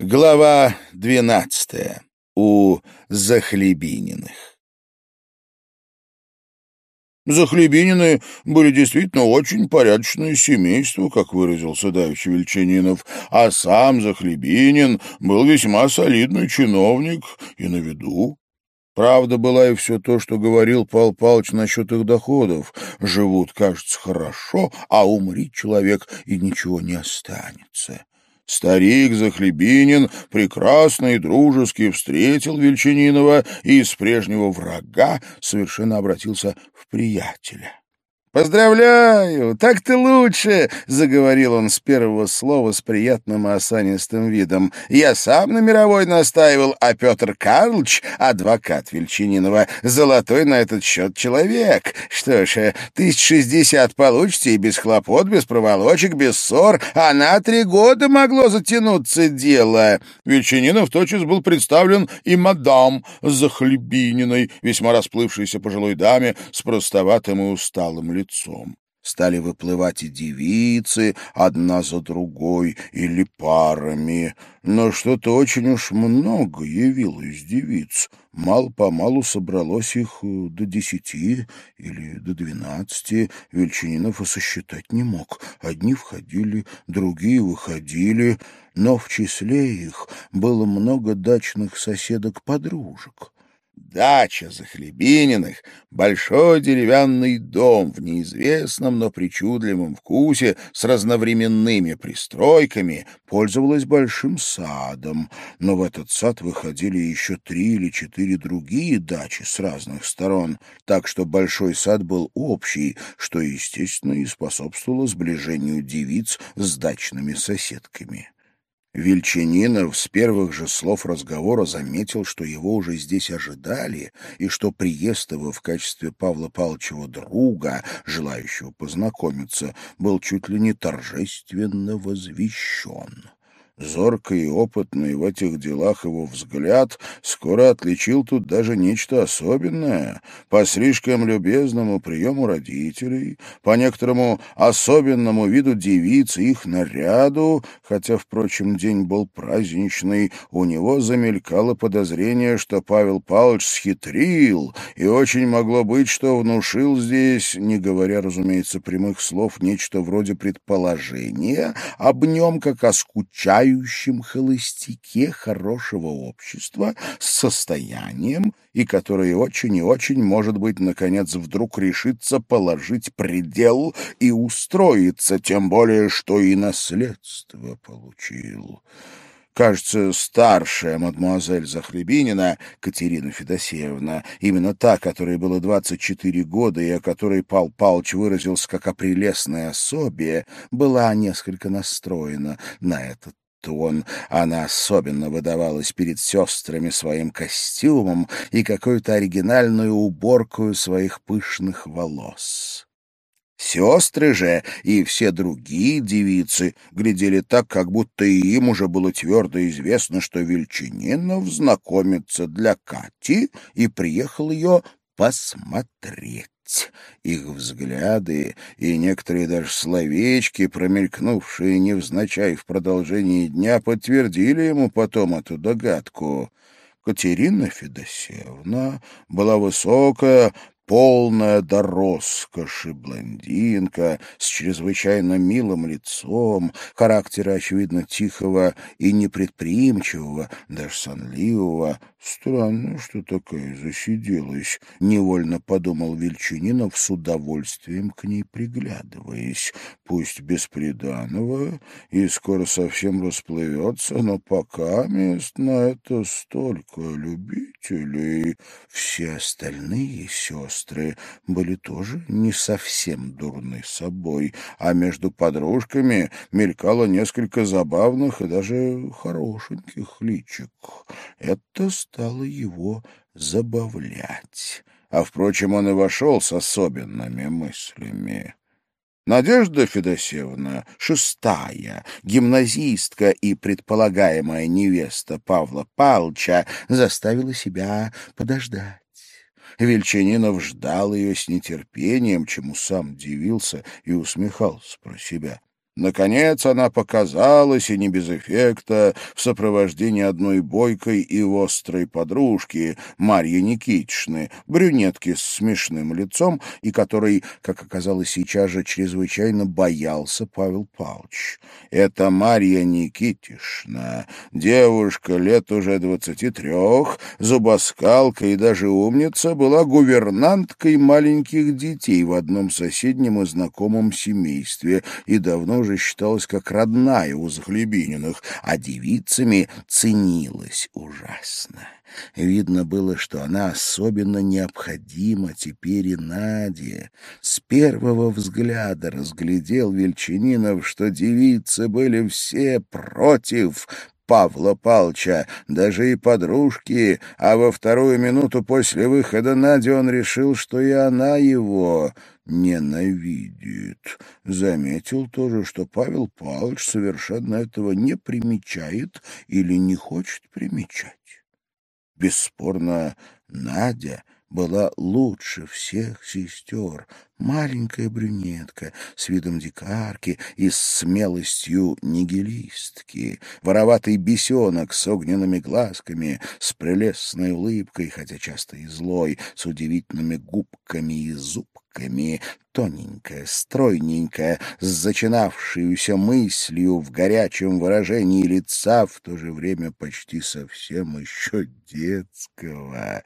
Глава двенадцатая. У Захлебининых. Захлебинины были действительно очень порядочное семейство, как выразился давеча Вельчанинов, а сам Захлебинин был весьма солидный чиновник и на виду. Правда была и все то, что говорил Пал Палыч насчет их доходов. Живут, кажется, хорошо, а умрит человек, и ничего не останется. Старик Захлебинин прекрасно и дружески встретил Вельчининова и из прежнего врага совершенно обратился в приятеля. «Поздравляю! Так ты лучше!» — заговорил он с первого слова с приятным и осанистым видом. «Я сам на мировой настаивал, а Петр Карлович, адвокат Вельчининова, золотой на этот счет человек. Что ж, тысяч шестьдесят получите и без хлопот, без проволочек, без ссор, а на три года могло затянуться дело». Вельчининов тотчас был представлен и мадам Захлебининой, весьма расплывшейся пожилой даме с простоватым и усталым лицом лицом. Стали выплывать и девицы, одна за другой, или парами. Но что-то очень уж много явилось девиц. Мало-помалу собралось их э, до десяти или до двенадцати. Вельчининов и сосчитать не мог. Одни входили, другие выходили, но в числе их было много дачных соседок-подружек. Дача Захлебининых, большой деревянный дом в неизвестном, но причудливом вкусе с разновременными пристройками, пользовалась большим садом, но в этот сад выходили еще три или четыре другие дачи с разных сторон, так что большой сад был общий, что, естественно, и способствовало сближению девиц с дачными соседками. Вельчининов с первых же слов разговора заметил, что его уже здесь ожидали, и что приезд его в качестве Павла Павловича друга, желающего познакомиться, был чуть ли не торжественно возвещен. Зоркий и опытный в этих делах его взгляд скоро отличил тут даже нечто особенное. По слишком любезному приему родителей, по некоторому особенному виду девиц их наряду, хотя, впрочем, день был праздничный, у него замелькало подозрение, что Павел Павлович схитрил, и очень могло быть, что внушил здесь, не говоря, разумеется, прямых слов, нечто вроде предположения об нем, как о скучающем скучающем холостяке хорошего общества с состоянием, и который очень и очень, может быть, наконец вдруг решится положить предел и устроиться, тем более, что и наследство получил. Кажется, старшая мадемуазель Захлебинина, Катерина Федосеевна, именно та, которой было 24 года и о которой Пал Палыч выразился как о прелестной особе, была несколько настроена на этот тон. Она особенно выдавалась перед сестрами своим костюмом и какой-то оригинальную уборкой своих пышных волос. Сестры же и все другие девицы глядели так, как будто и им уже было твердо известно, что Вельчининов знакомится для Кати и приехал ее посмотреть. Их взгляды и некоторые даже словечки, промелькнувшие невзначай в продолжении дня, подтвердили ему потом эту догадку. Катерина Федосеевна была высокая, полная до роскоши блондинка с чрезвычайно милым лицом, характера, очевидно, тихого и непредприимчивого, даже сонливого. Странно, что такая засиделась, — невольно подумал Вельчининов с удовольствием к ней приглядываясь. Пусть бесприданного и скоро совсем расплывется, но пока мест на это столько любителей. Все остальные сестры сестры были тоже не совсем дурны собой, а между подружками мелькало несколько забавных и даже хорошеньких личик. Это стало его забавлять. А, впрочем, он и вошел с особенными мыслями. Надежда Федосеевна, шестая, гимназистка и предполагаемая невеста Павла Павловича, заставила себя подождать. Вельчанинов ждал ее с нетерпением, чему сам дивился и усмехался про себя. Наконец она показалась, и не без эффекта, в сопровождении одной бойкой и острой подружки, Марьи Никитичны, брюнетки с смешным лицом, и которой, как оказалось сейчас же, чрезвычайно боялся Павел Павлович. Это Марья Никитишна, девушка лет уже двадцати трех, зубоскалка и даже умница, была гувернанткой маленьких детей в одном соседнем и знакомом семействе и давно уже считалась как родная у Захлебининых, а девицами ценилась ужасно. Видно было, что она особенно необходима теперь и Наде. С первого взгляда разглядел Вельчининов, что девицы были все против Павла Палча, даже и подружки, а во вторую минуту после выхода Нади он решил, что и она его ненавидит. Заметил тоже, что Павел Павлович совершенно этого не примечает или не хочет примечать. Бесспорно, Надя была лучше всех сестер, маленькая брюнетка с видом дикарки и с смелостью нигилистки, вороватый бесенок с огненными глазками, с прелестной улыбкой, хотя часто и злой, с удивительными губками и зубками, тоненькая, стройненькая, с зачинавшуюся мыслью в горячем выражении лица, в то же время почти совсем еще детского.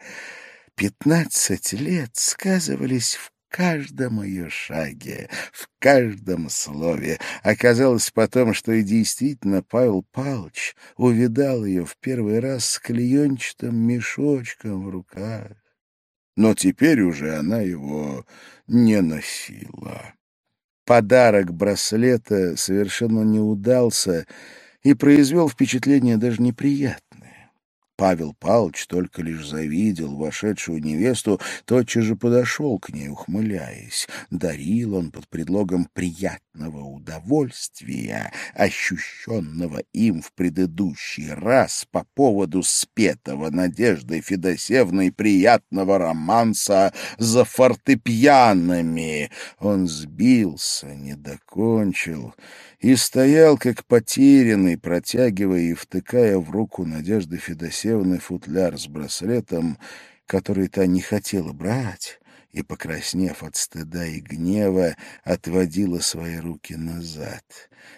Пятнадцать лет сказывались в каждом ее шаге, в каждом слове. Оказалось потом, что и действительно Павел Павлович увидал ее в первый раз с клеенчатым мешочком в руках. Но теперь уже она его не носила. Подарок браслета совершенно не удался и произвел впечатление даже неприятное. Павел Павлович только лишь завидел вошедшую невесту, тотчас же подошел к ней, ухмыляясь. Дарил он под предлогом приятного удовольствия, ощущенного им в предыдущий раз по поводу спетого Надеждой Федосевной приятного романса за фортепианами. Он сбился, не докончил и стоял, как потерянный, протягивая и втыкая в руку Надежды Федосеевны футляр с браслетом, который та не хотела брать, и, покраснев от стыда и гнева, отводила свои руки назад.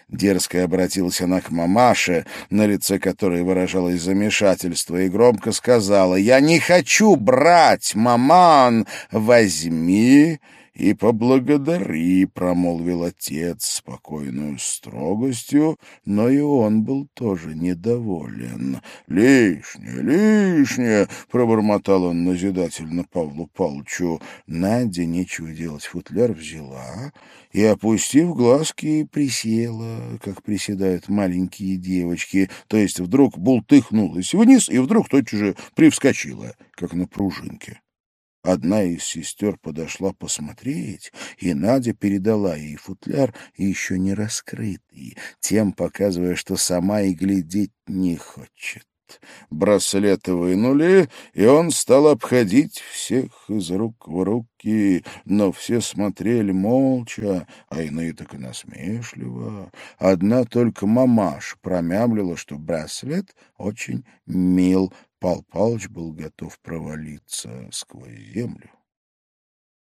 Дерзко обратилась она к мамаше, на лице которой выражалось замешательство, и громко сказала, «Я не хочу брать, маман! Возьми и поблагодари, — промолвил отец спокойную строгостью, но и он был тоже недоволен. — Лишнее, лишнее, — пробормотал он назидательно Павлу Павловичу. Надя, нечего делать, футляр взяла и, опустив глазки, присела, как приседают маленькие девочки, то есть вдруг бултыхнулась вниз и вдруг тотчас же привскочила, как на пружинке. Одна из сестер подошла посмотреть, и Надя передала ей футляр, еще не раскрытый, тем показывая, что сама и глядеть не хочет. Браслеты вынули, и он стал обходить всех из рук в руки, но все смотрели молча, а иные так и насмешливо. Одна только мамаш промямлила, что браслет очень мил, Пал Палыч был готов провалиться сквозь землю.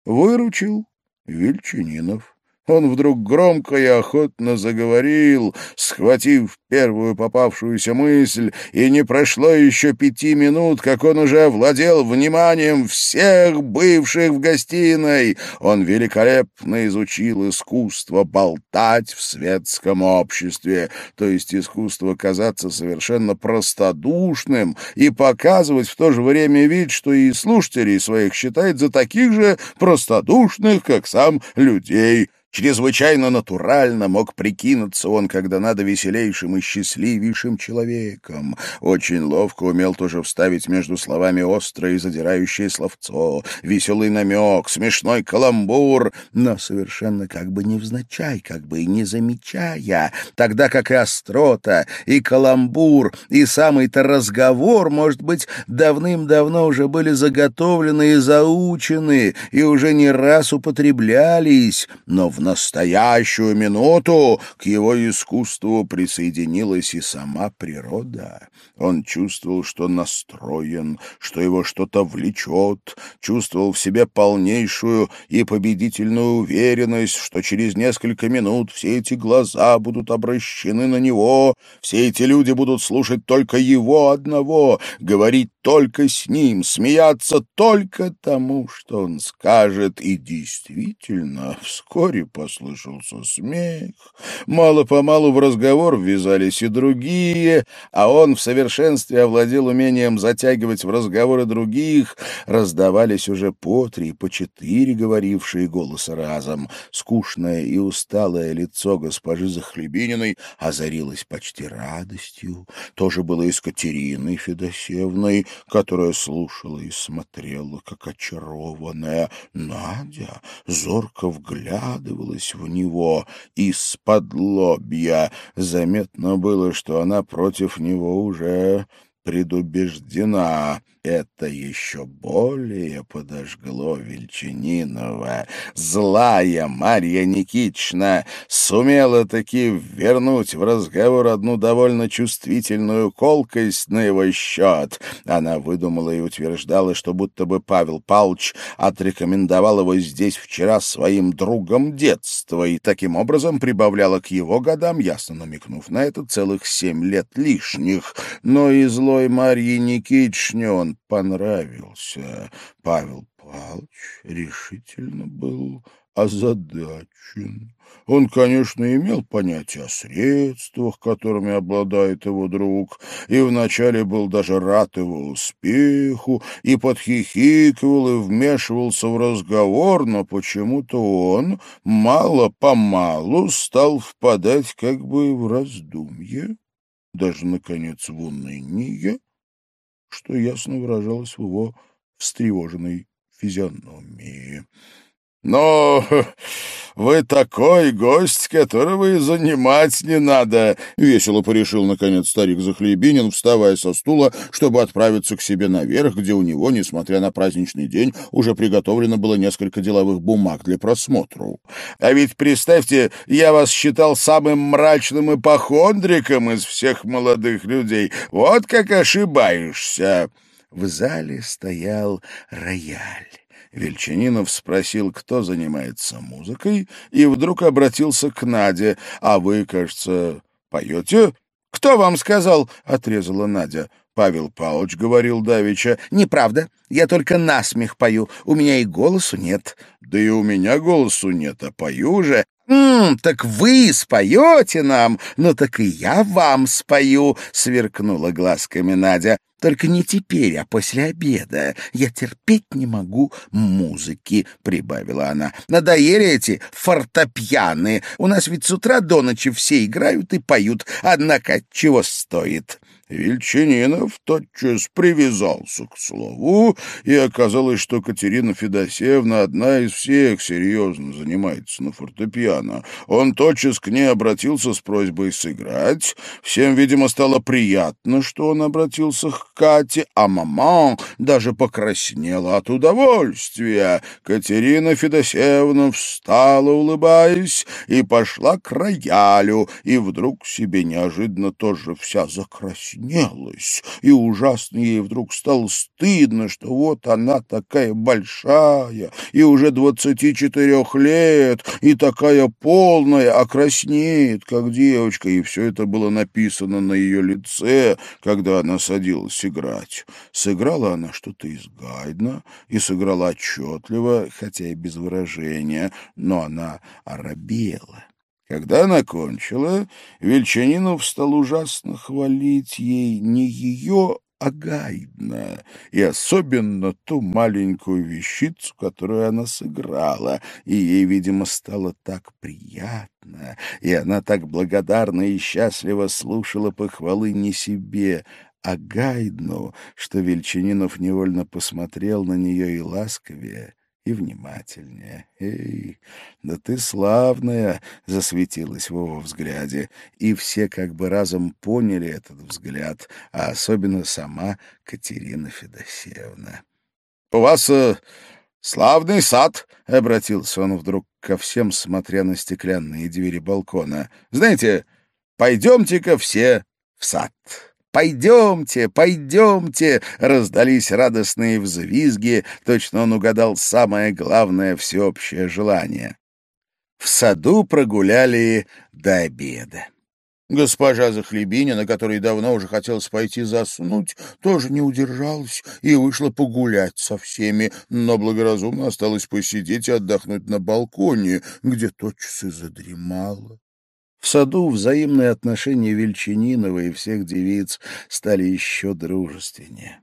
Выручил Вельчининов. Он вдруг громко и охотно заговорил, схватив первую попавшуюся мысль, и не прошло еще пяти минут, как он уже овладел вниманием всех бывших в гостиной. Он великолепно изучил искусство болтать в светском обществе, то есть искусство казаться совершенно простодушным и показывать в то же время вид, что и слушателей своих считает за таких же простодушных, как сам людей. Чрезвычайно натурально мог прикинуться он, когда надо веселейшим и счастливейшим человеком. Очень ловко умел тоже вставить между словами острое и задирающее словцо, веселый намек, смешной каламбур, но совершенно как бы невзначай, как бы и не замечая, тогда как и острота, и каламбур, и самый-то разговор, может быть, давным-давно уже были заготовлены и заучены, и уже не раз употреблялись, но в Настоящую минуту к его искусству присоединилась и сама природа. Он чувствовал, что настроен, что его что-то влечет, чувствовал в себе полнейшую и победительную уверенность, что через несколько минут все эти глаза будут обращены на него, все эти люди будут слушать только его одного, говорить только с ним, смеяться только тому, что он скажет. И действительно, вскоре послышался смех. Мало-помалу в разговор ввязались и другие, а он в совершенстве овладел умением затягивать в разговоры других. Раздавались уже по три, по четыре говорившие голоса разом. Скучное и усталое лицо госпожи Захлебининой озарилось почти радостью. Тоже было и с Катериной Федосеевной, которая слушала и смотрела, как очарованная. Надя зорко вглядывалась в него из-под лобья. Заметно было, что она против него уже предубеждена. Это еще более подожгло Вельчининова. Злая Марья Никитична сумела таки вернуть в разговор одну довольно чувствительную колкость на его счет. Она выдумала и утверждала, что будто бы Павел Павлович отрекомендовал его здесь вчера своим другом детства и таким образом прибавляла к его годам, ясно намекнув на это, целых семь лет лишних. Но и злой Марье Никитичне он понравился. Павел Павлович решительно был озадачен. Он, конечно, имел понятие о средствах, которыми обладает его друг, и вначале был даже рад его успеху, и подхихикивал и вмешивался в разговор, но почему-то он мало-помалу стал впадать как бы в раздумье, даже, наконец, в уныние, что ясно выражалось в его встревоженной физиономии. «Но вы такой гость, которого и занимать не надо», — весело порешил, наконец, старик Захлебинин, вставая со стула, чтобы отправиться к себе наверх, где у него, несмотря на праздничный день, уже приготовлено было несколько деловых бумаг для просмотра. «А ведь, представьте, я вас считал самым мрачным ипохондриком из всех молодых людей. Вот как ошибаешься!» В зале стоял рояль. Вельчанинов спросил, кто занимается музыкой, и вдруг обратился к Наде. «А вы, кажется, поете?» «Кто вам сказал?» — отрезала Надя. Павел Павлович говорил давеча. «Неправда. Я только насмех пою. У меня и голосу нет». «Да и у меня голосу нет, а пою же». «М -м, так вы споете нам? Ну так и я вам спою», — сверкнула глазками Надя. Только не теперь, а после обеда. Я терпеть не могу музыки, — прибавила она. Надоели эти фортепианы. У нас ведь с утра до ночи все играют и поют. Однако чего стоит? Вельчининов тотчас привязался к слову, и оказалось, что Катерина Федосеевна одна из всех серьезно занимается на фортепиано. Он тотчас к ней обратился с просьбой сыграть. Всем, видимо, стало приятно, что он обратился к Кате, а мама даже покраснела от удовольствия. Катерина Федосеевна встала, улыбаясь, и пошла к роялю, и вдруг себе неожиданно тоже вся закраснела раскраснелась, и ужасно ей вдруг стало стыдно, что вот она такая большая, и уже двадцати четырех лет, и такая полная, а краснеет, как девочка, и все это было написано на ее лице, когда она садилась играть. Сыграла она что-то из Гайдна, и сыграла отчетливо, хотя и без выражения, но она оробела. Когда она кончила, Вельчанинов стал ужасно хвалить ей не ее, а Гайдна, и особенно ту маленькую вещицу, которую она сыграла, и ей, видимо, стало так приятно, и она так благодарна и счастливо слушала похвалы не себе, а Гайдну, что Вельчанинов невольно посмотрел на нее и ласковее, и внимательнее. «Эй, да ты славная!» — засветилась в его взгляде, и все как бы разом поняли этот взгляд, а особенно сама Катерина Федосеевна. «У вас э, «Славный сад!» — обратился он вдруг ко всем, смотря на стеклянные двери балкона. «Знаете, пойдемте-ка все в сад!» «Пойдемте, пойдемте!» — раздались радостные взвизги, точно он угадал самое главное всеобщее желание. В саду прогуляли до обеда. Госпожа Захлебинина, которой давно уже хотелось пойти заснуть, тоже не удержалась и вышла погулять со всеми, но благоразумно осталась посидеть и отдохнуть на балконе, где тотчас и задремала. В саду взаимные отношения Вельчининова и всех девиц стали еще дружественнее.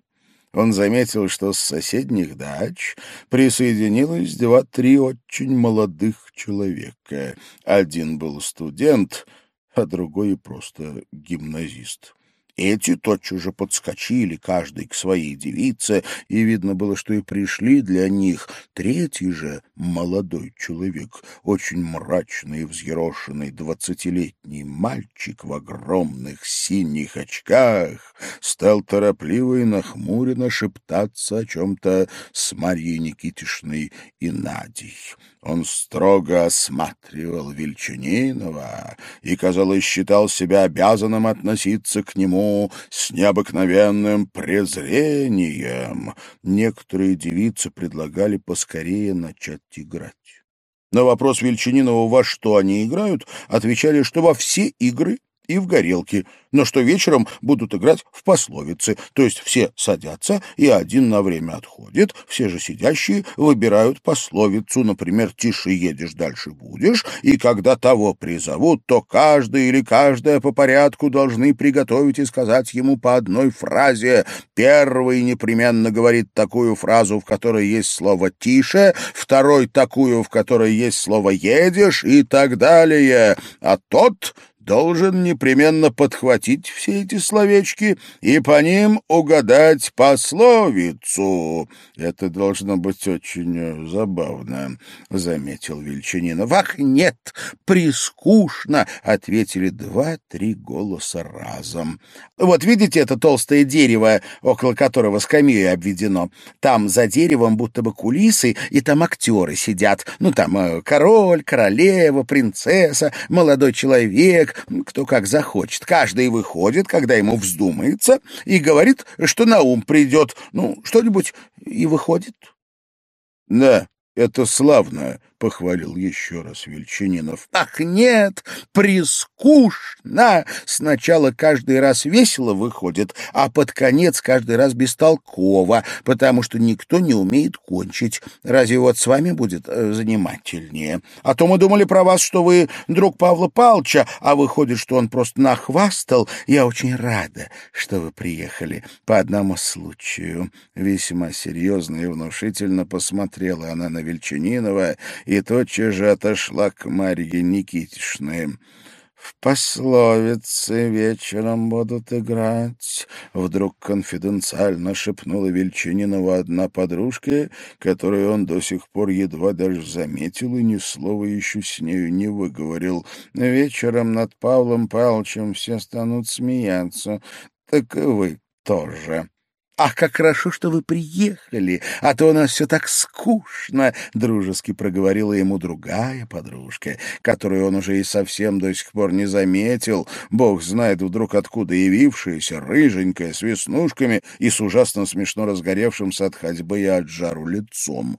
Он заметил, что с соседних дач присоединилось два-три очень молодых человека. Один был студент — а другой просто гимназист. Эти тотчас же подскочили, каждый к своей девице, и видно было, что и пришли для них. Третий же, молодой человек, очень мрачный и взъерошенный двадцатилетний мальчик в огромных синих очках, стал торопливо и нахмуренно шептаться о чем-то с Марьей Никитишной и Надей. Он строго осматривал Вельчининова и, казалось, считал себя обязанным относиться к нему с необыкновенным презрением. Некоторые девицы предлагали поскорее начать играть. На вопрос Вельчининова, во что они играют, отвечали, что во все игры и в горелке, но что вечером будут играть в пословицы, то есть все садятся, и один на время отходит, все же сидящие выбирают пословицу, например, «тише едешь, дальше будешь», и когда того призовут, то каждый или каждая по порядку должны приготовить и сказать ему по одной фразе. Первый непременно говорит такую фразу, в которой есть слово «тише», второй такую, в которой есть слово «едешь» и так далее, а тот должен непременно подхватить все эти словечки и по ним угадать пословицу. Это должно быть очень э, забавно, — заметил Вельчанинов. — Ах, нет, прискучно, — ответили два-три голоса разом. Вот видите это толстое дерево, около которого скамьей обведено? Там за деревом будто бы кулисы, и там актеры сидят. Ну, там э, король, королева, принцесса, молодой человек, кто как захочет. Каждый выходит, когда ему вздумается, и говорит, что на ум придет. Ну, что-нибудь и выходит. — Да, это славно, — похвалил еще раз Вельчининов. «Ах, нет, прискучно! Сначала каждый раз весело выходит, а под конец каждый раз бестолково, потому что никто не умеет кончить. Разве вот с вами будет э, занимательнее? А то мы думали про вас, что вы друг Павла Павловича, а выходит, что он просто нахвастал. Я очень рада, что вы приехали по одному случаю». Весьма серьезно и внушительно посмотрела она на Вельчининова и тотчас же отошла к Марье Никитишне. «В пословице вечером будут играть», — вдруг конфиденциально шепнула Вельчининова одна подружка, которую он до сих пор едва даже заметил и ни слова еще с нею не выговорил. «Вечером над Павлом Павловичем все станут смеяться, так и вы тоже». «Ах, как хорошо, что вы приехали, а то у нас все так скучно!» — дружески проговорила ему другая подружка, которую он уже и совсем до сих пор не заметил, бог знает вдруг откуда явившаяся, рыженькая, с веснушками и с ужасно смешно разгоревшимся от ходьбы и от жару лицом.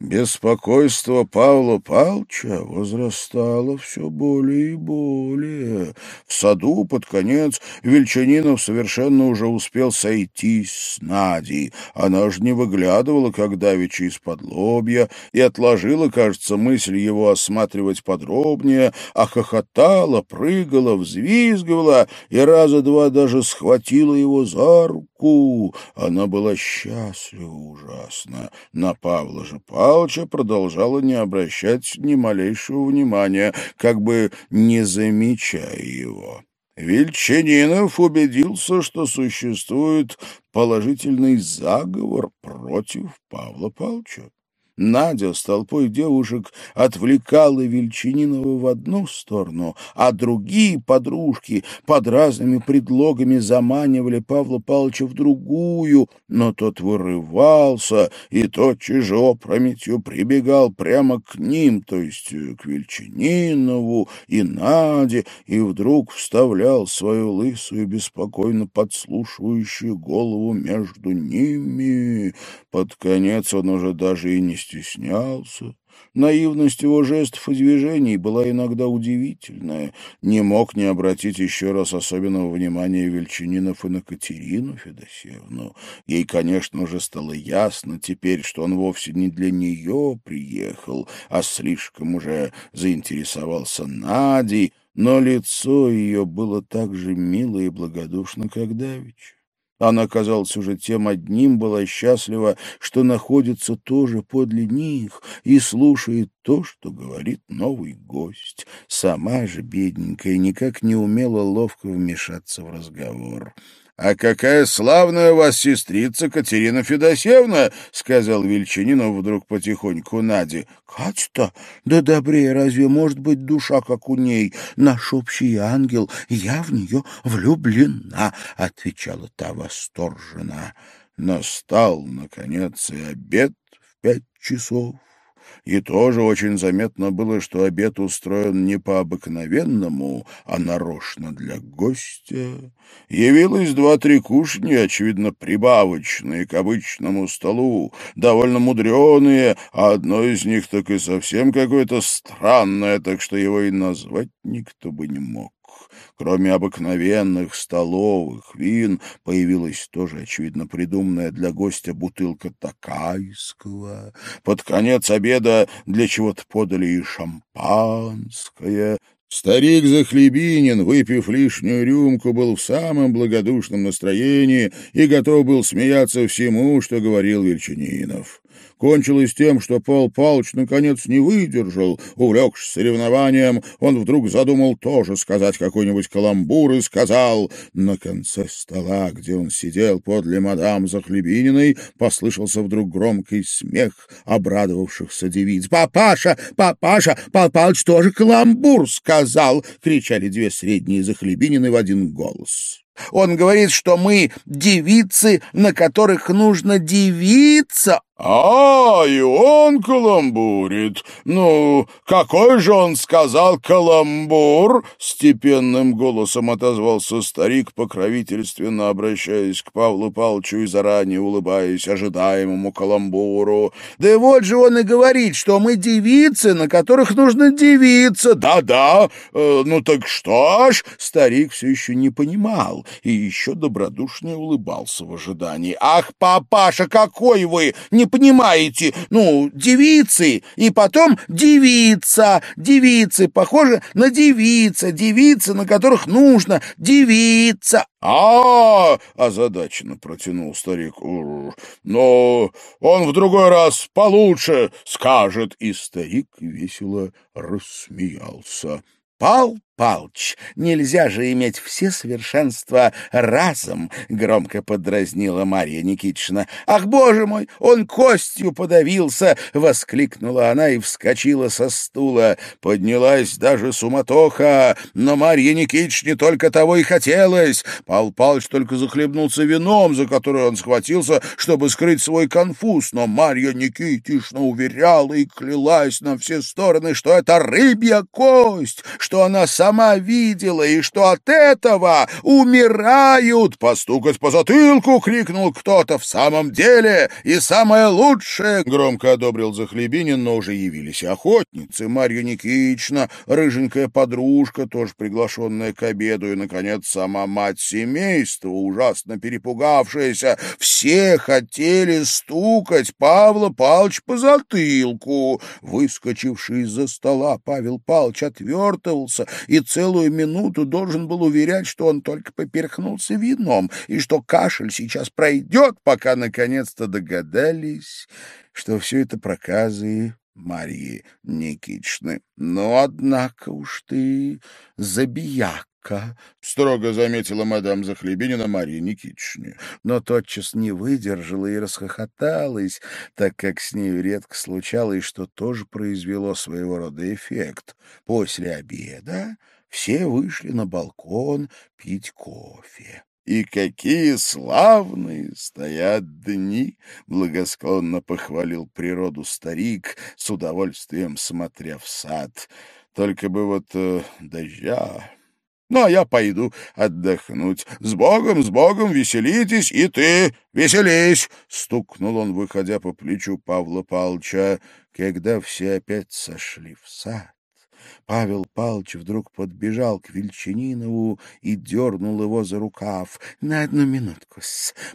Беспокойство Павла Павловича возрастало все более и более. В саду под конец Вельчанинов совершенно уже успел сойтись с Надей. Она же не выглядывала, как давеча из-под лобья, и отложила, кажется, мысль его осматривать подробнее, а хохотала, прыгала, взвизгивала и раза два даже схватила его за руку. Она была счастлива ужасно. На Павла же Павла Павловича продолжала не обращать ни малейшего внимания, как бы не замечая его. Вельчанинов убедился, что существует положительный заговор против Павла Павловича. Надя с толпой девушек отвлекала Вельчининова в одну сторону, а другие подружки под разными предлогами заманивали Павла Павловича в другую, но тот вырывался и тотчас же опрометью прибегал прямо к ним, то есть к Вельчининову и Наде, и вдруг вставлял свою лысую, беспокойно подслушивающую голову между ними. Под конец он уже даже и не стеснялся. Наивность его жестов и движений была иногда удивительная. Не мог не обратить еще раз особенного внимания Вельчининов и на Катерину Федосеевну. Ей, конечно же, стало ясно теперь, что он вовсе не для нее приехал, а слишком уже заинтересовался Надей, но лицо ее было так же мило и благодушно, как давеча. Она, казалось, уже тем одним была счастлива, что находится тоже подле них и слушает то, что говорит новый гость. Сама же, бедненькая, никак не умела ловко вмешаться в разговор. «А какая славная у вас сестрица Катерина Федосеевна!» — сказал Вельчининов вдруг потихоньку Наде. «Катя-то, да добрее разве может быть душа, как у ней? Наш общий ангел, я в нее влюблена!» — отвечала та восторженно. Настал, наконец, и обед в пять часов. И тоже очень заметно было, что обед устроен не по-обыкновенному, а нарочно для гостя. Явилось два-три кушни, очевидно, прибавочные к обычному столу, довольно мудреные, а одно из них так и совсем какое-то странное, так что его и назвать никто бы не мог. Кроме обыкновенных столовых вин, появилась тоже, очевидно, придуманная для гостя бутылка такайского. Под конец обеда для чего-то подали и шампанское. Старик Захлебинин, выпив лишнюю рюмку, был в самом благодушном настроении и готов был смеяться всему, что говорил Вельчининов кончилось тем, что Пол Палыч наконец не выдержал. Увлекшись соревнованием, он вдруг задумал тоже сказать какой-нибудь каламбур и сказал... На конце стола, где он сидел подле мадам Захлебининой, послышался вдруг громкий смех обрадовавшихся девиц. «Папаша! Папаша! Пал Палыч тоже каламбур сказал!» — кричали две средние Захлебинины в один голос. Он говорит, что мы девицы, на которых нужно девиться. «А, и он каламбурит. Ну, какой же он сказал каламбур?» Степенным голосом отозвался старик, покровительственно обращаясь к Павлу Павловичу и заранее улыбаясь ожидаемому каламбуру. «Да вот же он и говорит, что мы девицы, на которых нужно девиться. Да-да, э, ну так что ж?» Старик все еще не понимал и еще добродушнее улыбался в ожидании. «Ах, папаша, какой вы! Не понимаете? Ну, девицы, и потом девица, девицы, похоже на девица, девицы, на которых нужно девица. А, -а, -а озадаченно протянул старик. Но он в другой раз получше скажет. И старик весело рассмеялся. Пал Палч, нельзя же иметь все совершенства разом, — громко подразнила Марья Никитична. — Ах, боже мой, он костью подавился! — воскликнула она и вскочила со стула. Поднялась даже суматоха, но Марье Никитичне только того и хотелось. Пал Палч только захлебнулся вином, за которое он схватился, чтобы скрыть свой конфуз, но Марья Никитична уверяла и клялась на все стороны, что это рыбья кость, что она сама сама видела, и что от этого умирают. Постукать по затылку, крикнул кто-то. В самом деле, и самое лучшее, громко одобрил Захлебинин, но уже явились охотницы. Марья Никитична, рыженькая подружка, тоже приглашенная к обеду, и, наконец, сама мать семейства, ужасно перепугавшаяся. Все хотели стукать Павла Павлович по затылку. Выскочивший из-за стола Павел Павлович отвертывался и и целую минуту должен был уверять, что он только поперхнулся вином и что кашель сейчас пройдет, пока наконец-то догадались, что все это проказы Марьи Никитичны. «Ну, однако уж ты забияка», — строго заметила мадам Захлебинина Марья Никитичне, но тотчас не выдержала и расхохоталась, так как с нею редко случалось, что тоже произвело своего рода эффект. После обеда все вышли на балкон пить кофе. И какие славные стоят дни! — благосклонно похвалил природу старик, с удовольствием смотря в сад. Только бы вот э, дождя... Ну, а я пойду отдохнуть. С Богом, с Богом, веселитесь, и ты веселись!» — стукнул он, выходя по плечу Павла Павловича, когда все опять сошли в сад. Павел Павлович вдруг подбежал к Вельчининову и дернул его за рукав. — На одну минутку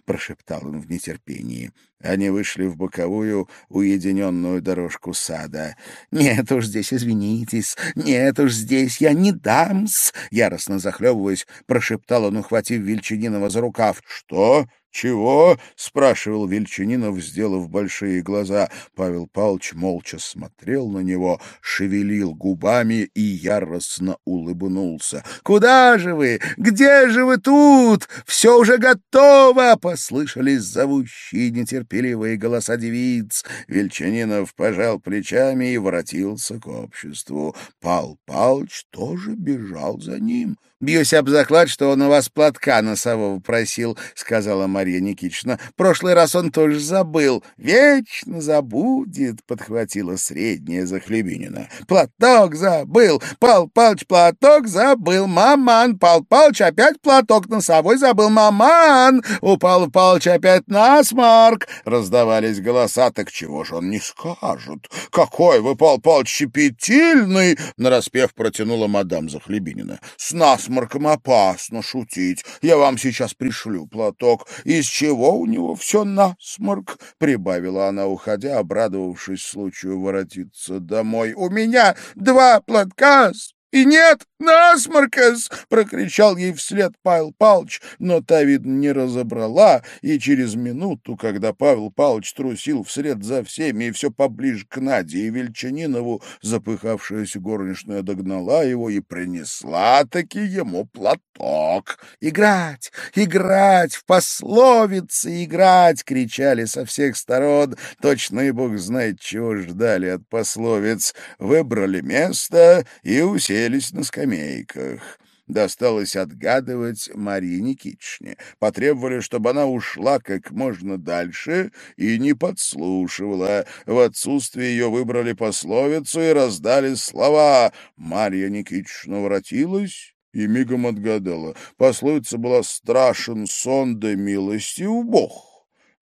прошептал он в нетерпении. Они вышли в боковую, уединенную дорожку сада. «Нет уж здесь, извинитесь, нет уж здесь, я не дамс!» Яростно захлебываясь, прошептал он, ухватив Вельчининова за рукав. «Что?» «Чего?» — спрашивал Вельчининов, сделав большие глаза. Павел Павлович молча смотрел на него, шевелил губами и яростно улыбнулся. «Куда же вы? Где же вы тут? Все уже готово!» — послышались зовущие нетерпеливые голоса девиц. Вельчининов пожал плечами и воротился к обществу. Пал Павлович тоже бежал за ним. «Бьюсь об заклад, что он у вас платка носового просил», — сказала Марья Никитична. «Прошлый раз он тоже забыл». «Вечно забудет», — подхватила средняя Захлебинина. «Платок забыл! Пал Палыч платок забыл! Маман! Пал Палыч опять платок носовой забыл! Маман! У Пал Палыча опять насморк!» Раздавались голоса. «Так чего же он не скажет? Какой вы, Пал Палыч, щепетильный!» Нараспев протянула мадам Захлебинина. «С насморком насморком опасно шутить. Я вам сейчас пришлю платок. Из чего у него все насморк?» — прибавила она, уходя, обрадовавшись случаю воротиться домой. «У меня два платка и нет насморкас!» — прокричал ей вслед Павел Павлович, но та, видно, не разобрала, и через минуту, когда Павел Павлович трусил вслед за всеми и все поближе к Наде и Вельчанинову, запыхавшаяся горничная догнала его и принесла-таки ему платок. «Играть! Играть! В пословицы играть!» — кричали со всех сторон. Точно и бог знает, чего ждали от пословиц. Выбрали место и уселись на скамейках. Досталось отгадывать Марии Никитичне. Потребовали, чтобы она ушла как можно дальше и не подслушивала. В отсутствие ее выбрали пословицу и раздали слова. Марья Никитична воротилась и мигом отгадала. Пословица была «Страшен сон да милости у Бог».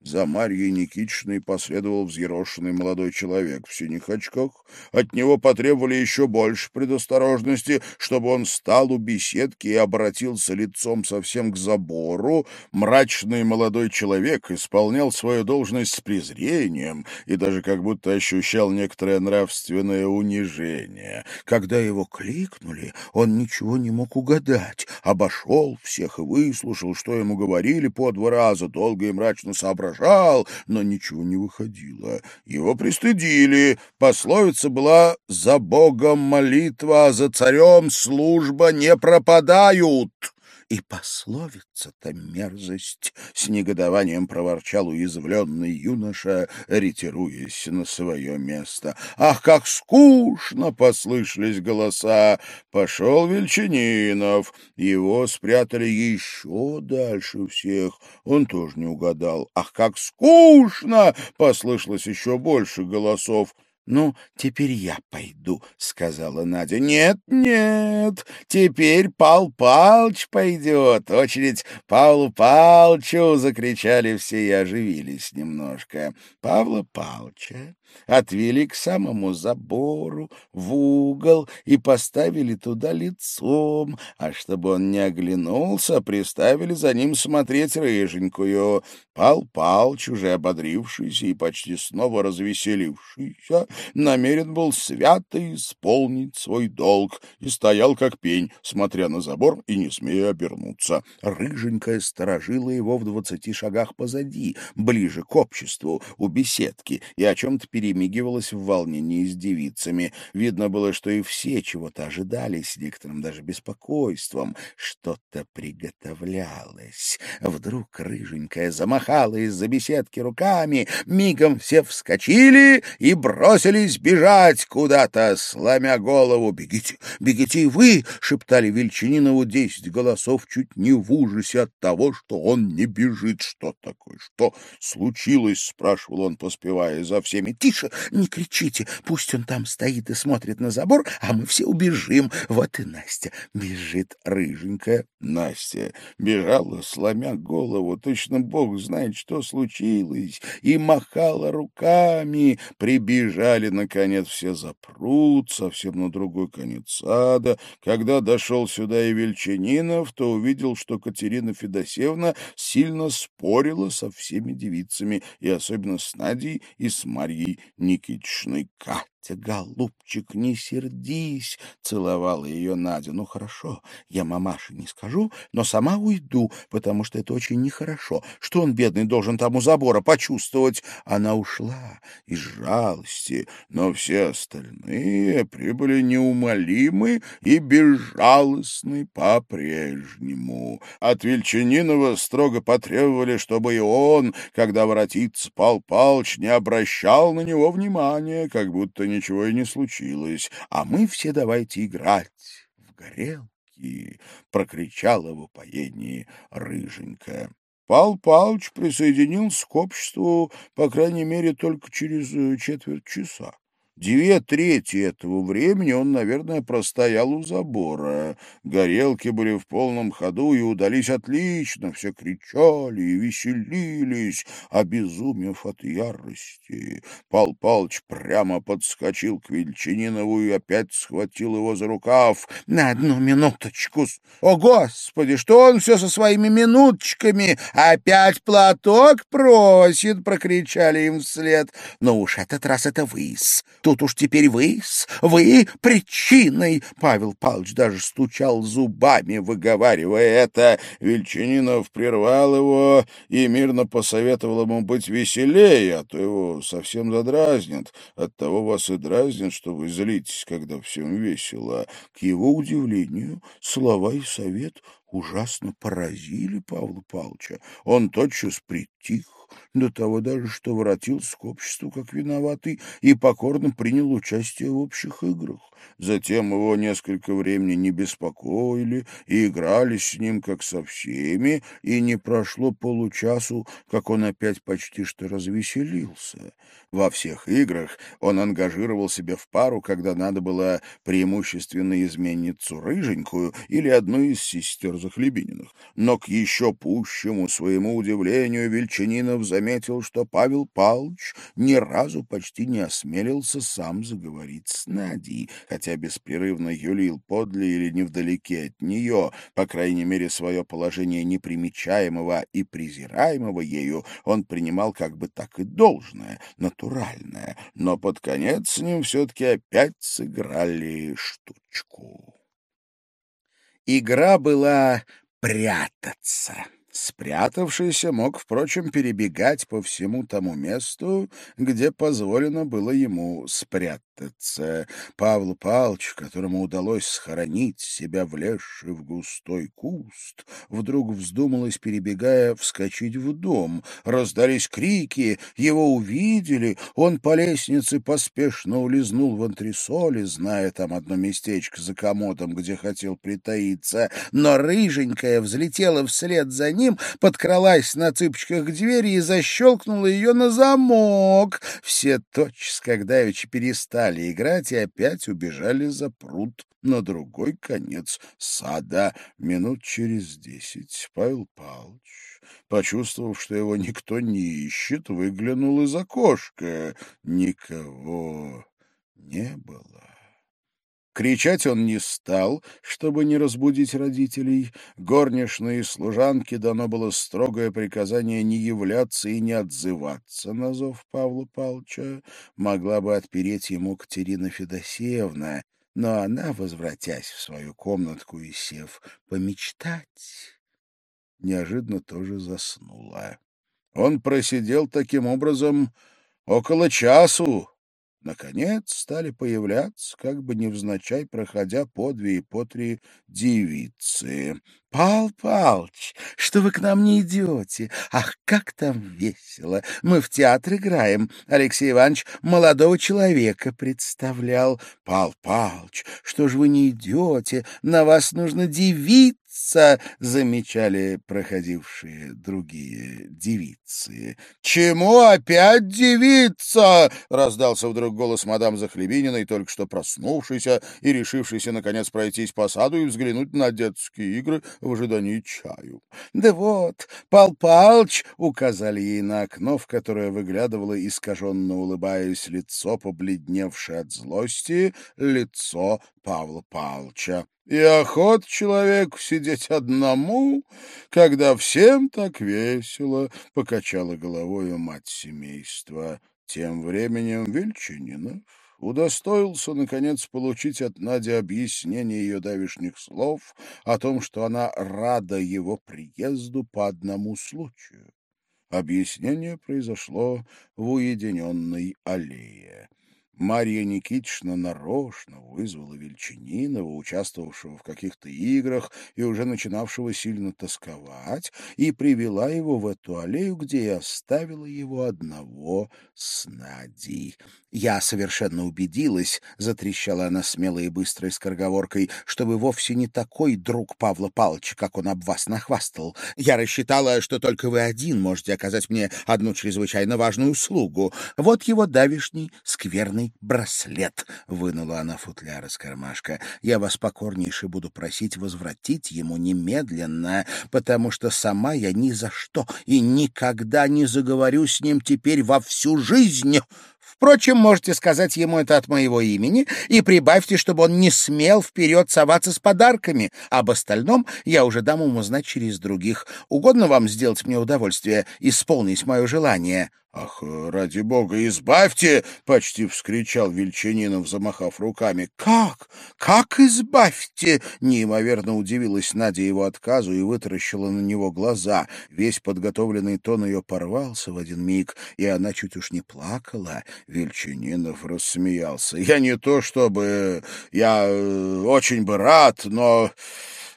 За Марьей Никитичной последовал взъерошенный молодой человек в синих очках. От него потребовали еще больше предосторожности, чтобы он стал у беседки и обратился лицом совсем к забору. Мрачный молодой человек исполнял свою должность с презрением и даже как будто ощущал некоторое нравственное унижение. Когда его кликнули, он ничего не мог угадать. Обошел всех и выслушал, что ему говорили по два раза, долго и мрачно соображал дрожал, но ничего не выходило. Его пристыдили. Пословица была «За Богом молитва, а за царем служба не пропадают». И пословица-то мерзость! — с негодованием проворчал уязвленный юноша, ретируясь на свое место. «Ах, как скучно!» — послышались голоса. Пошел Вельчининов. Его спрятали еще дальше всех. Он тоже не угадал. «Ах, как скучно!» — послышалось еще больше голосов. «Ну, теперь я пойду», — сказала Надя. «Нет, нет, теперь Пал Палч пойдет. Очередь Павлу Палчу!» — закричали все и оживились немножко. Павла Палча отвели к самому забору, в угол и поставили туда лицом, а чтобы он не оглянулся, приставили за ним смотреть рыженькую. Пал Палч, уже ободрившийся и почти снова развеселившийся, намерен был свято исполнить свой долг и стоял как пень, смотря на забор и не смея обернуться. Рыженькая сторожила его в двадцати шагах позади, ближе к обществу, у беседки, и о чем-то перемигивалась в волнении с девицами. Видно было, что и все чего-то ожидали с некоторым даже беспокойством. Что-то приготовлялось. Вдруг рыженькая замахала из-за беседки руками, мигом все вскочили и бросились бежать куда-то, сломя голову. «Бегите, бегите и вы!» — шептали Вельчининову десять голосов чуть не в ужасе от того, что он не бежит. «Что такое? Что случилось?» — спрашивал он, поспевая за всеми. «Тише, не кричите! Пусть он там стоит и смотрит на забор, а мы все убежим. Вот и Настя бежит рыженькая». Настя бежала, сломя голову, точно бог знает, что случилось, и махала руками. Прибежали, наконец, все за пруд, совсем на другой конец сада. Когда дошел сюда и Вельчанинов, то увидел, что Катерина Федосеевна сильно спорила со всеми девицами, и особенно с Надей и с Марьей Никитичной Кат. «Катя, голубчик, не сердись!» — целовала ее Надя. «Ну, хорошо, я мамаше не скажу, но сама уйду, потому что это очень нехорошо. Что он, бедный, должен там у забора почувствовать?» Она ушла из жалости, но все остальные прибыли неумолимы и безжалостны по-прежнему. От Вельчанинова строго потребовали, чтобы и он, когда воротится Пал Палыч, не обращал на него внимания, как будто ничего и не случилось, а мы все давайте играть в горелки, — прокричала в упоении рыженькая. Пал Палыч присоединился к обществу, по крайней мере, только через э, четверть часа. Две трети этого времени он, наверное, простоял у забора. Горелки были в полном ходу и удались отлично. Все кричали и веселились, обезумев от ярости. Пал Палыч прямо подскочил к Вельчининову и опять схватил его за рукав. — На одну минуточку! О, Господи, что он все со своими минуточками? Опять платок просит! — прокричали им вслед. — Но уж этот раз это. Тут уж теперь вы, вы причиной. Павел Павлович даже стучал зубами, выговаривая это. Вельчининов прервал его и мирно посоветовал ему быть веселее, а то его совсем задразнят. Оттого вас и дразнят, что вы злитесь, когда всем весело. К его удивлению, слова и совет ужасно поразили Павла Павловича. Он тотчас притих, до того даже, что воротился к обществу как виноватый и покорно принял участие в общих играх. Затем его несколько времени не беспокоили и играли с ним, как со всеми, и не прошло получасу, как он опять почти что развеселился. Во всех играх он ангажировал себя в пару, когда надо было преимущественно изменницу рыженькую или одну из сестер Захлебининых. Но к еще пущему своему удивлению Вельчанинов заметил, что Павел Павлович ни разу почти не осмелился сам заговорить с Надей, хотя беспрерывно юлил подле или невдалеке от нее, по крайней мере, свое положение непримечаемого и презираемого ею он принимал как бы так и должное, натуральное, но под конец с ним все-таки опять сыграли штучку. Игра была прятаться. Спрятавшийся мог, впрочем, перебегать по всему тому месту, где позволено было ему спрятаться. Павлу Павлович, которому удалось схоронить себя влезший в густой куст, вдруг вздумалось, перебегая, вскочить в дом. Раздались крики, его увидели, он по лестнице поспешно улизнул в антресоли, зная там одно местечко за комодом, где хотел притаиться, но рыженькая взлетела вслед за ним, подкралась на цыпочках к двери и защелкнула ее на замок. Все тотчас, когда давеча перестали играть и опять убежали за пруд на другой конец сада. Минут через десять Павел Павлович, почувствовав, что его никто не ищет, выглянул из окошка. Никого не было. Кричать он не стал, чтобы не разбудить родителей. Горничные и служанке дано было строгое приказание не являться и не отзываться на зов Павла Павловича. Могла бы отпереть ему Катерина Федосеевна, но она, возвратясь в свою комнатку и сев помечтать, неожиданно тоже заснула. Он просидел таким образом около часу, Наконец стали появляться, как бы невзначай проходя по две и по три девицы. — Пал Палыч, что вы к нам не идете? Ах, как там весело! Мы в театр играем. Алексей Иванович молодого человека представлял. — Пал Палыч, что ж вы не идете? На вас нужно девица девица!» — замечали проходившие другие девицы. «Чему опять девица?» — раздался вдруг голос мадам Захлебининой, только что проснувшейся и решившейся, наконец, пройтись по саду и взглянуть на детские игры в ожидании чаю. «Да вот, Пал Палч!» — указали ей на окно, в которое выглядывало искаженно улыбаясь лицо, побледневшее от злости, лицо Павла Палча. И охот человеку сидеть одному, когда всем так весело, — покачала головою мать семейства. Тем временем Вельчининов удостоился, наконец, получить от Нади объяснение ее давишних слов о том, что она рада его приезду по одному случаю. Объяснение произошло в уединенной аллее. Марья Никитична нарочно вызвала Вельчининова, участвовавшего в каких-то играх и уже начинавшего сильно тосковать, и привела его в эту аллею, где и оставила его одного с Надей. «Я совершенно убедилась», — затрещала она смелой и быстрой скороговоркой, «что вы вовсе не такой друг Павла Павловича, как он об вас нахвастал. Я рассчитала, что только вы один можете оказать мне одну чрезвычайно важную услугу. Вот его давишний скверный браслет», — вынула она футляр из кармашка. «Я вас покорнейше буду просить возвратить ему немедленно, потому что сама я ни за что и никогда не заговорю с ним теперь во всю жизнь». Впрочем, можете сказать ему это от моего имени и прибавьте, чтобы он не смел вперед соваться с подарками. Об остальном я уже дам ему знать через других. Угодно вам сделать мне удовольствие, исполнить мое желание?» «Ах, ради бога, избавьте!» — почти вскричал Вельчанинов, замахав руками. «Как? Как избавьте?» — неимоверно удивилась Надя его отказу и вытаращила на него глаза. Весь подготовленный тон ее порвался в один миг, и она чуть уж не плакала. Вельчанинов рассмеялся. «Я не то чтобы... Я э, очень бы рад, но...»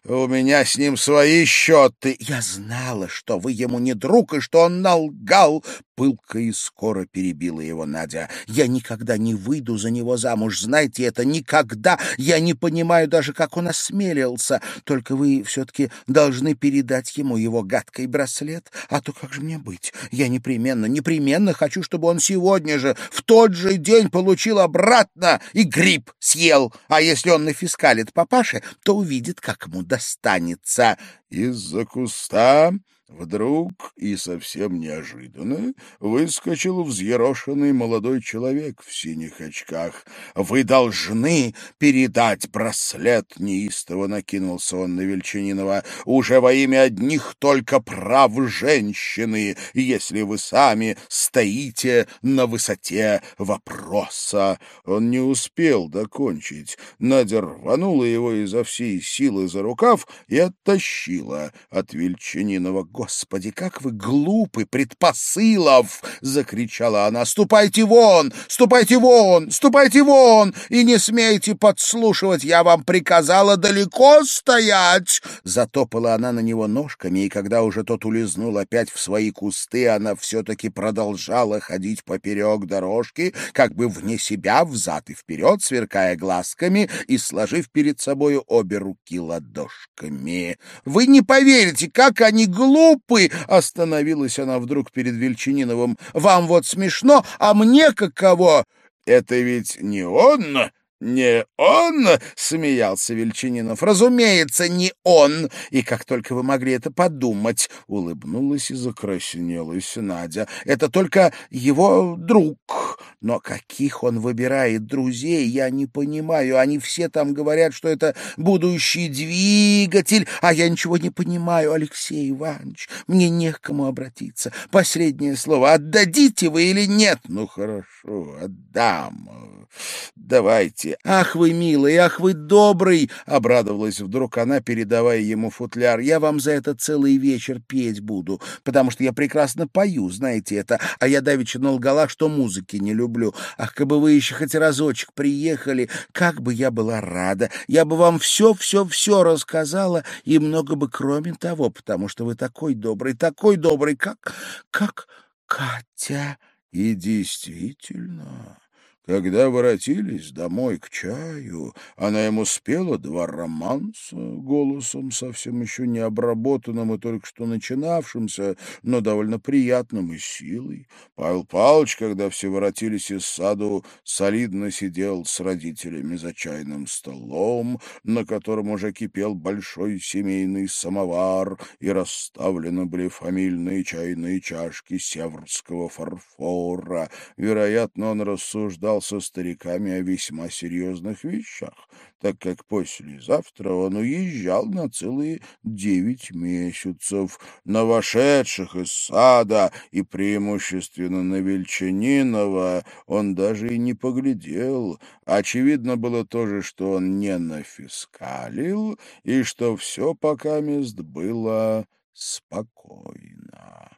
У меня с ним свои счеты. Я знала, что вы ему не друг и что он налгал. Пылко и скоро перебила его Надя. Я никогда не выйду за него замуж, знаете это, никогда. Я не понимаю даже, как он осмелился. Только вы все-таки должны передать ему его гадкий браслет. А то как же мне быть? Я непременно, непременно хочу, чтобы он сегодня же, в тот же день получил обратно и гриб съел. А если он нафискалит папаше, то увидит, как ему достанется. Из-за куста Вдруг и совсем неожиданно выскочил взъерошенный молодой человек в синих очках. «Вы должны передать браслет!» — неистово накинулся он на Вельчининова. «Уже во имя одних только прав женщины, если вы сами стоите на высоте вопроса». Он не успел докончить. Надя рванула его изо всей силы за рукав и оттащила от Вельчининова «Господи, как вы глупы, предпосылов!» — закричала она. «Ступайте вон! Ступайте вон! Ступайте вон! И не смейте подслушивать! Я вам приказала далеко стоять!» Затопала она на него ножками, и когда уже тот улизнул опять в свои кусты, она все-таки продолжала ходить поперек дорожки, как бы вне себя, взад и вперед, сверкая глазками и сложив перед собою обе руки ладошками. «Вы не поверите, как они глупы!» Глупы!» — остановилась она вдруг перед Вельчининовым. «Вам вот смешно, а мне каково?» «Это ведь не он!» «Не он?» — смеялся Вельчининов. «Разумеется, не он! И как только вы могли это подумать!» — улыбнулась и закраснелась Надя. «Это только его друг!» Но каких он выбирает друзей, я не понимаю. Они все там говорят, что это будущий двигатель, а я ничего не понимаю, Алексей Иванович. Мне не к кому обратиться. Последнее слово. Отдадите вы или нет? Ну, хорошо, отдам. Давайте. Ах вы милый, ах вы добрый, — обрадовалась вдруг она, передавая ему футляр. Я вам за это целый вечер петь буду, потому что я прекрасно пою, знаете это. А я давеча налгала, что музыки не люблю. Ах, как бы вы еще хоть разочек приехали, как бы я была рада. Я бы вам все-все-все рассказала, и много бы кроме того, потому что вы такой добрый, такой добрый, как... как Катя. И действительно... Когда воротились домой к чаю, она ему спела два романса голосом совсем еще не обработанным и только что начинавшимся, но довольно приятным и силой. Павел Павлович, когда все воротились из саду, солидно сидел с родителями за чайным столом, на котором уже кипел большой семейный самовар, и расставлены были фамильные чайные чашки северского фарфора. Вероятно, он рассуждал болтал со стариками о весьма серьезных вещах, так как послезавтра он уезжал на целые девять месяцев. На вошедших из сада и преимущественно на Вельчанинова он даже и не поглядел. Очевидно было тоже, что он не нафискалил и что все пока мест было спокойно.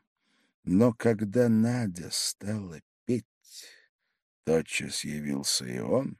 Но когда Надя стала Тотчас явился и он.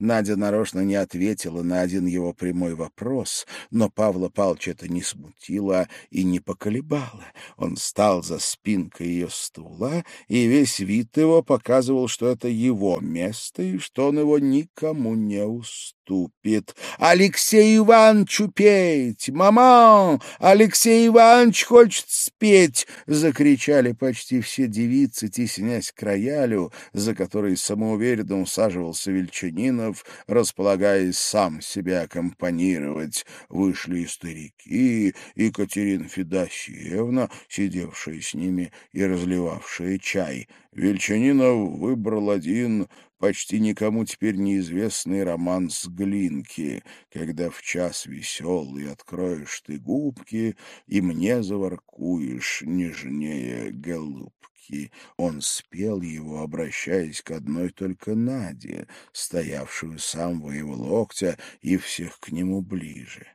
Надя нарочно не ответила на один его прямой вопрос, но Павла Павловича это не смутило и не поколебало. Он встал за спинкой ее стула, и весь вид его показывал, что это его место и что он его никому не уступит наступит. «Алексей Иванович петь! Мама! Алексей Иванович хочет спеть!» — закричали почти все девицы, теснясь к роялю, за который самоуверенно усаживался Вельчанинов, располагаясь сам себя аккомпанировать. Вышли и старики, и Катерина Федосеевна, сидевшая с ними и разливавшая чай. Вельчанинов выбрал один почти никому теперь неизвестный роман с Глинки, когда в час веселый откроешь ты губки и мне заворкуешь нежнее голубки. Он спел его, обращаясь к одной только Наде, стоявшую самого его локтя и всех к нему ближе.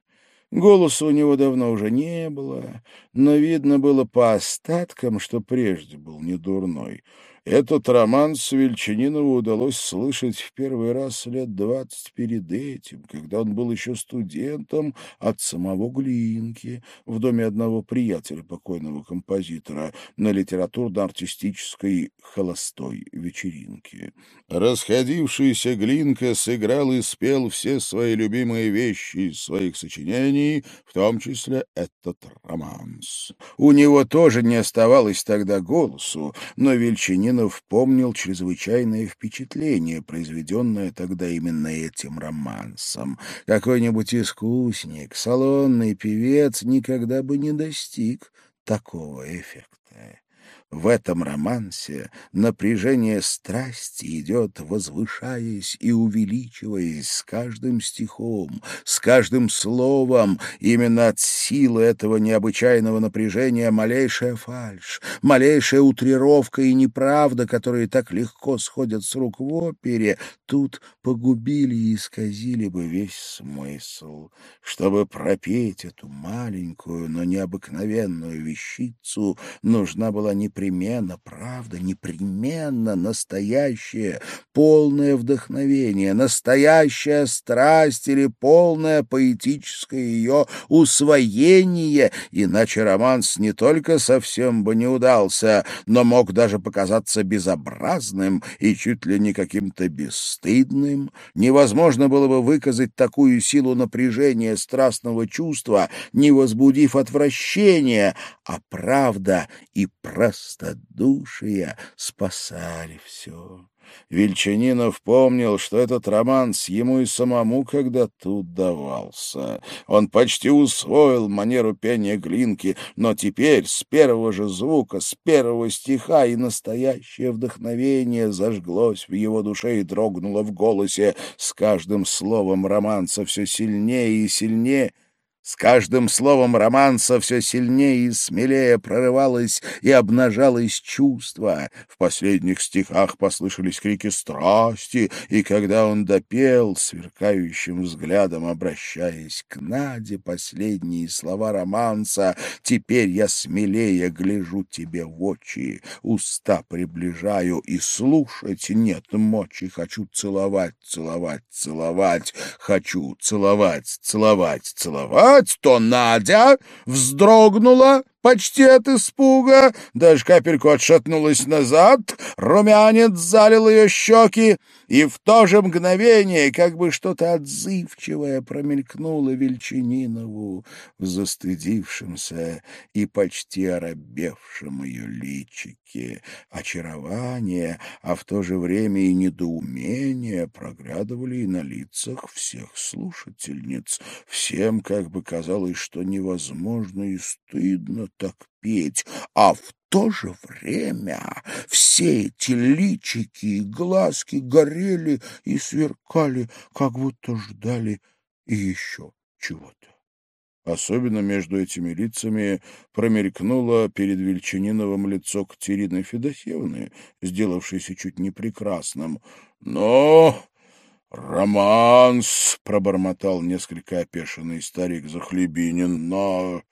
Голоса у него давно уже не было, но видно было по остаткам, что прежде был не дурной. Этот роман Свельчанинову удалось слышать в первый раз лет двадцать перед этим, когда он был еще студентом от самого Глинки в доме одного приятеля покойного композитора на литературно-артистической холостой вечеринке. Расходившийся Глинка сыграл и спел все свои любимые вещи из своих сочинений, в том числе этот романс. У него тоже не оставалось тогда голосу, но Вельчанин Рябинов помнил чрезвычайное впечатление, произведенное тогда именно этим романсом. Какой-нибудь искусник, салонный певец никогда бы не достиг такого эффекта. В этом романсе напряжение страсти идет, возвышаясь и увеличиваясь с каждым стихом, с каждым словом. Именно от силы этого необычайного напряжения малейшая фальшь, малейшая утрировка и неправда, которые так легко сходят с рук в опере, тут погубили и исказили бы весь смысл. Чтобы пропеть эту маленькую, но необыкновенную вещицу, нужна была не непременно, правда, непременно настоящее, полное вдохновение, настоящая страсть или полное поэтическое ее усвоение, иначе романс не только совсем бы не удался, но мог даже показаться безобразным и чуть ли не каким-то бесстыдным. Невозможно было бы выказать такую силу напряжения страстного чувства, не возбудив отвращения, а правда и простота простодушия спасали все. Вельчанинов помнил, что этот романс ему и самому когда-то удавался. Он почти усвоил манеру пения Глинки, но теперь с первого же звука, с первого стиха и настоящее вдохновение зажглось в его душе и дрогнуло в голосе. С каждым словом романса все сильнее и сильнее — с каждым словом романса все сильнее и смелее прорывалось и обнажалось чувство. В последних стихах послышались крики страсти, и когда он допел, сверкающим взглядом обращаясь к Наде, последние слова романса «Теперь я смелее гляжу тебе в очи, уста приближаю, и слушать нет мочи, хочу целовать, целовать, целовать, хочу целовать, целовать, целовать» сказать, то Надя вздрогнула почти от испуга, даже капельку отшатнулась назад, румянец залил ее щеки, и в то же мгновение как бы что-то отзывчивое промелькнуло Вельчининову в застыдившемся и почти оробевшем ее личике. Очарование, а в то же время и недоумение проглядывали и на лицах всех слушательниц. Всем как бы казалось, что невозможно и стыдно так петь, а в то же время все эти личики и глазки горели и сверкали, как будто ждали еще чего-то. Особенно между этими лицами промелькнуло перед Вельчаниновым лицо Катерины Федосеевны, сделавшейся чуть не прекрасным. «Но романс!» — пробормотал несколько опешенный старик Захлебинин. «Но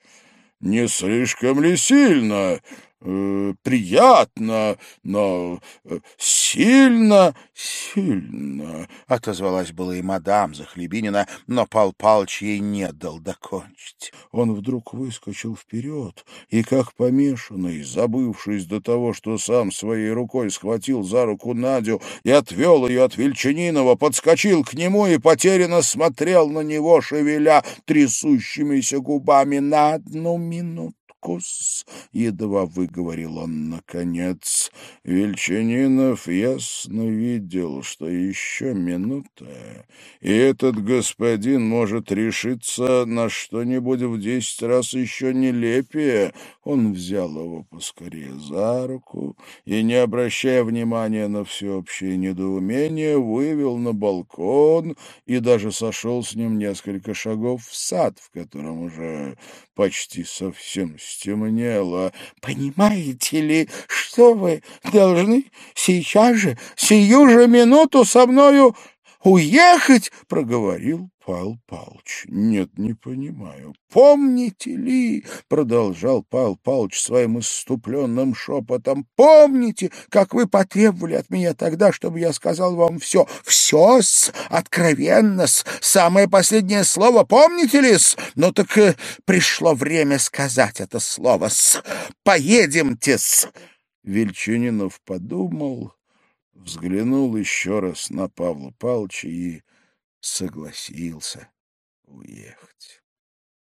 не слишком ли сильно? Э, приятно, но э, сильно, сильно, — отозвалась была и мадам Захлебинина, но Пал Палыч ей не дал докончить. Он вдруг выскочил вперед и, как помешанный, забывшись до того, что сам своей рукой схватил за руку Надю и отвел ее от Вельчанинова, подскочил к нему и потерянно смотрел на него, шевеля трясущимися губами на одну минуту вкус, — едва выговорил он наконец. Вельчанинов ясно видел, что еще минута, и этот господин может решиться на что-нибудь в десять раз еще нелепее. Он взял его поскорее за руку и, не обращая внимания на всеобщее недоумение, вывел на балкон и даже сошел с ним несколько шагов в сад, в котором уже почти совсем стемнело. «Понимаете ли, что вы должны сейчас же, сию же минуту со мною уехать?» — проговорил Пал Палыч. Нет, не понимаю. Помните ли, продолжал Пал Палыч своим иступленным шепотом, помните, как вы потребовали от меня тогда, чтобы я сказал вам все, все-с, откровенно-с, самое последнее слово, помните ли-с? Ну так э, пришло время сказать это слово-с. Поедемте-с. Вельчининов подумал, взглянул еще раз на Павла Павловича и согласился уехать.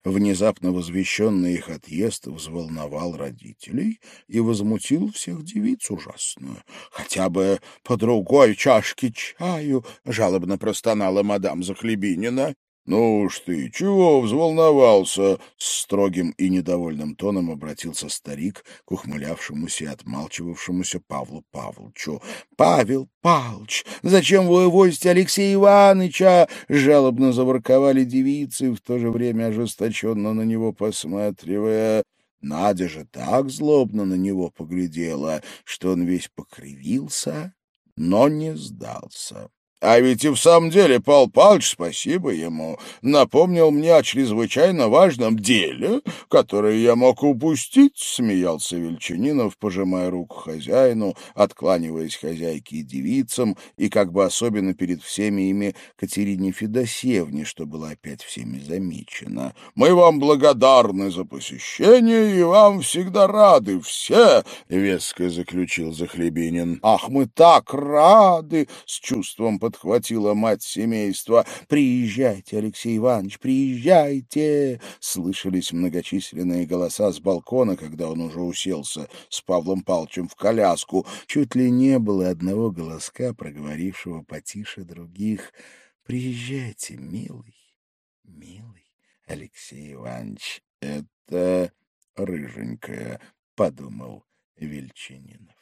Внезапно возвещенный их отъезд взволновал родителей и возмутил всех девиц ужасно. «Хотя бы по другой чашке чаю!» — жалобно простонала мадам Захлебинина. «Ну уж ты, чего взволновался?» — с строгим и недовольным тоном обратился старик к ухмылявшемуся и отмалчивавшемуся Павлу Павловичу. «Павел Павлович, зачем вы возите Алексея Ивановича?» — жалобно заворковали девицы, в то же время ожесточенно на него посматривая. Надя же так злобно на него поглядела, что он весь покривился, но не сдался. А ведь и в самом деле Пал Палыч, спасибо ему, напомнил мне о чрезвычайно важном деле, которое я мог упустить, — смеялся Вельчининов, пожимая руку хозяину, откланиваясь хозяйке и девицам, и как бы особенно перед всеми ими Катерине Федосеевне, что было опять всеми замечено. «Мы вам благодарны за посещение и вам всегда рады, все!» — веско заключил Захлебинин. «Ах, мы так рады!» — с чувством подхватила мать семейства. «Приезжайте, Алексей Иванович, приезжайте!» Слышались многочисленные голоса с балкона, когда он уже уселся с Павлом Павловичем в коляску. Чуть ли не было одного голоска, проговорившего потише других. «Приезжайте, милый, милый Алексей Иванович, это рыженькая», — подумал Вельчининов.